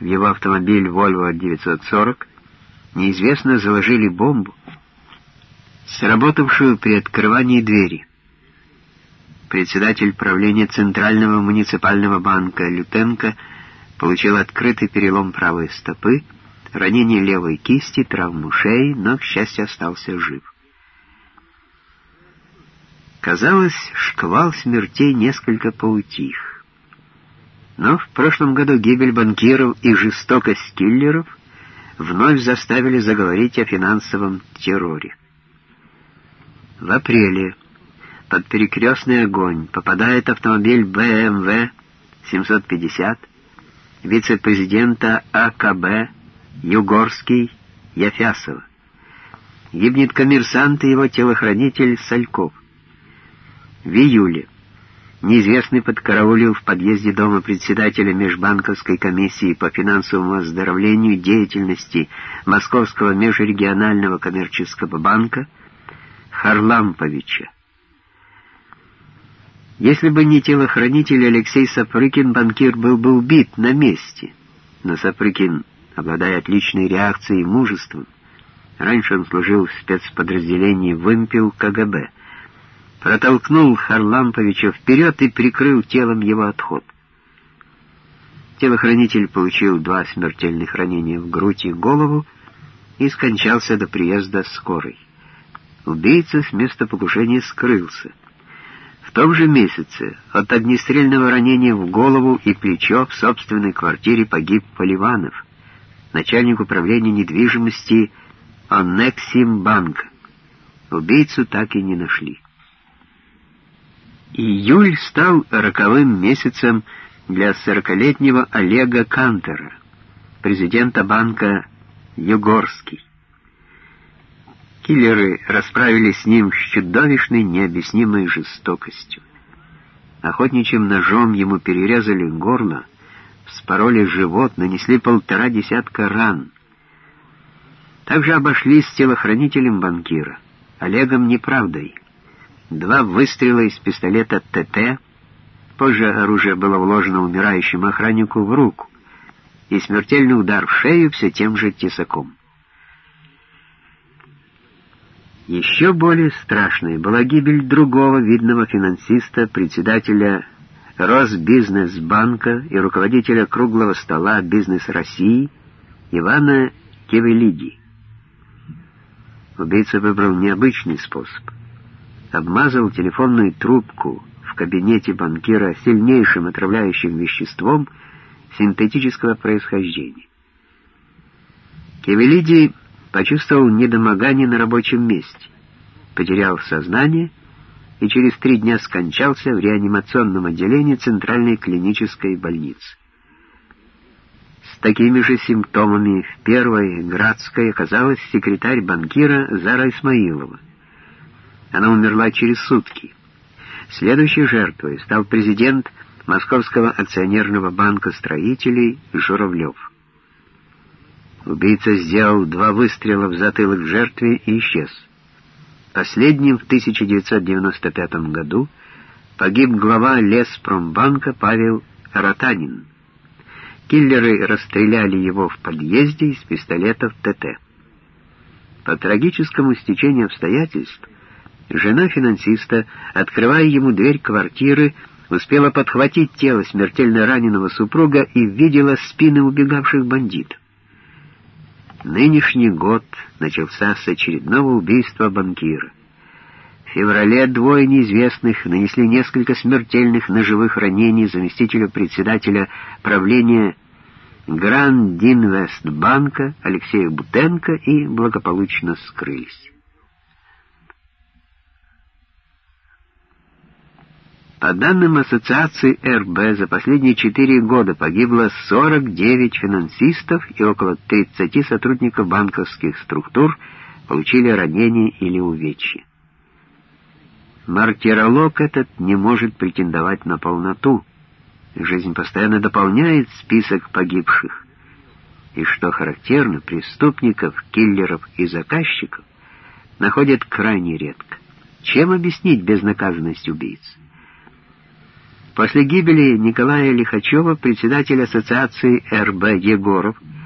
в его автомобиль Volvo 940, неизвестно заложили бомбу, сработавшую при открывании двери. Председатель правления Центрального муниципального банка Лютенко получил открытый перелом правой стопы, ранение левой кисти, травму шеи, но, к счастью, остался жив. Казалось, шквал смертей несколько поутих. Но в прошлом году гибель банкиров и жестокость киллеров вновь заставили заговорить о финансовом терроре. В апреле под перекрестный огонь попадает автомобиль BMW 750 вице-президента АКБ Югорский Яфясова. Гибнет коммерсант и его телохранитель Сальков. В июле неизвестный подкараулил в подъезде дома председателя Межбанковской комиссии по финансовому оздоровлению деятельности Московского межрегионального коммерческого банка Харламповича. Если бы не телохранитель Алексей Сапрыкин, банкир был бы убит на месте. Но Сапрыкин, обладая отличной реакцией и мужеством, раньше он служил в спецподразделении «Вымпел КГБ», протолкнул Харламповича вперед и прикрыл телом его отход. Телохранитель получил два смертельных ранения в грудь и голову и скончался до приезда скорой. Убийца с места покушения скрылся. В том же месяце от огнестрельного ранения в голову и плечо в собственной квартире погиб Поливанов, начальник управления недвижимости Аннексимбанка. Убийцу так и не нашли. Июль стал роковым месяцем для сорокалетнего Олега Кантера, президента банка «Югорский». Киллеры расправились с ним с чудовищной необъяснимой жестокостью. Охотничьим ножом ему перерезали горло, вспороли живот, нанесли полтора десятка ран. Также обошлись с телохранителем банкира, Олегом Неправдой. Два выстрела из пистолета ТТ, позже оружие было вложено умирающему охраннику в руку, и смертельный удар в шею все тем же тесаком. Еще более страшной была гибель другого видного финансиста, председателя Росбизнесбанка и руководителя круглого стола «Бизнес России» Ивана Кевелиди. Убийца выбрал необычный способ. Обмазал телефонную трубку в кабинете банкира сильнейшим отравляющим веществом синтетического происхождения. Кевелиди почувствовал недомогание на рабочем месте, потерял сознание и через три дня скончался в реанимационном отделении Центральной клинической больницы. С такими же симптомами в первой Градской оказалась секретарь банкира Зара Исмаилова. Она умерла через сутки. Следующей жертвой стал президент Московского акционерного банка строителей Журавлев. Убийца сделал два выстрела в затылок жертве и исчез. Последним в 1995 году погиб глава Леспромбанка Павел Ротанин. Киллеры расстреляли его в подъезде из пистолетов ТТ. По трагическому стечению обстоятельств жена финансиста, открывая ему дверь квартиры, успела подхватить тело смертельно раненого супруга и видела спины убегавших бандитов. Нынешний год начался с очередного убийства банкира. В феврале двое неизвестных нанесли несколько смертельных ножевых ранений заместителю председателя правления Гранд-Инвестбанка Алексея Бутенко и благополучно скрылись. По данным Ассоциации РБ, за последние четыре года погибло 49 финансистов и около 30 сотрудников банковских структур получили ранения или увечья. Мартиролог этот не может претендовать на полноту. Жизнь постоянно дополняет список погибших. И что характерно, преступников, киллеров и заказчиков находят крайне редко. Чем объяснить безнаказанность убийц? После гибели Николая Лихачева председатель ассоциации РБ Егоров –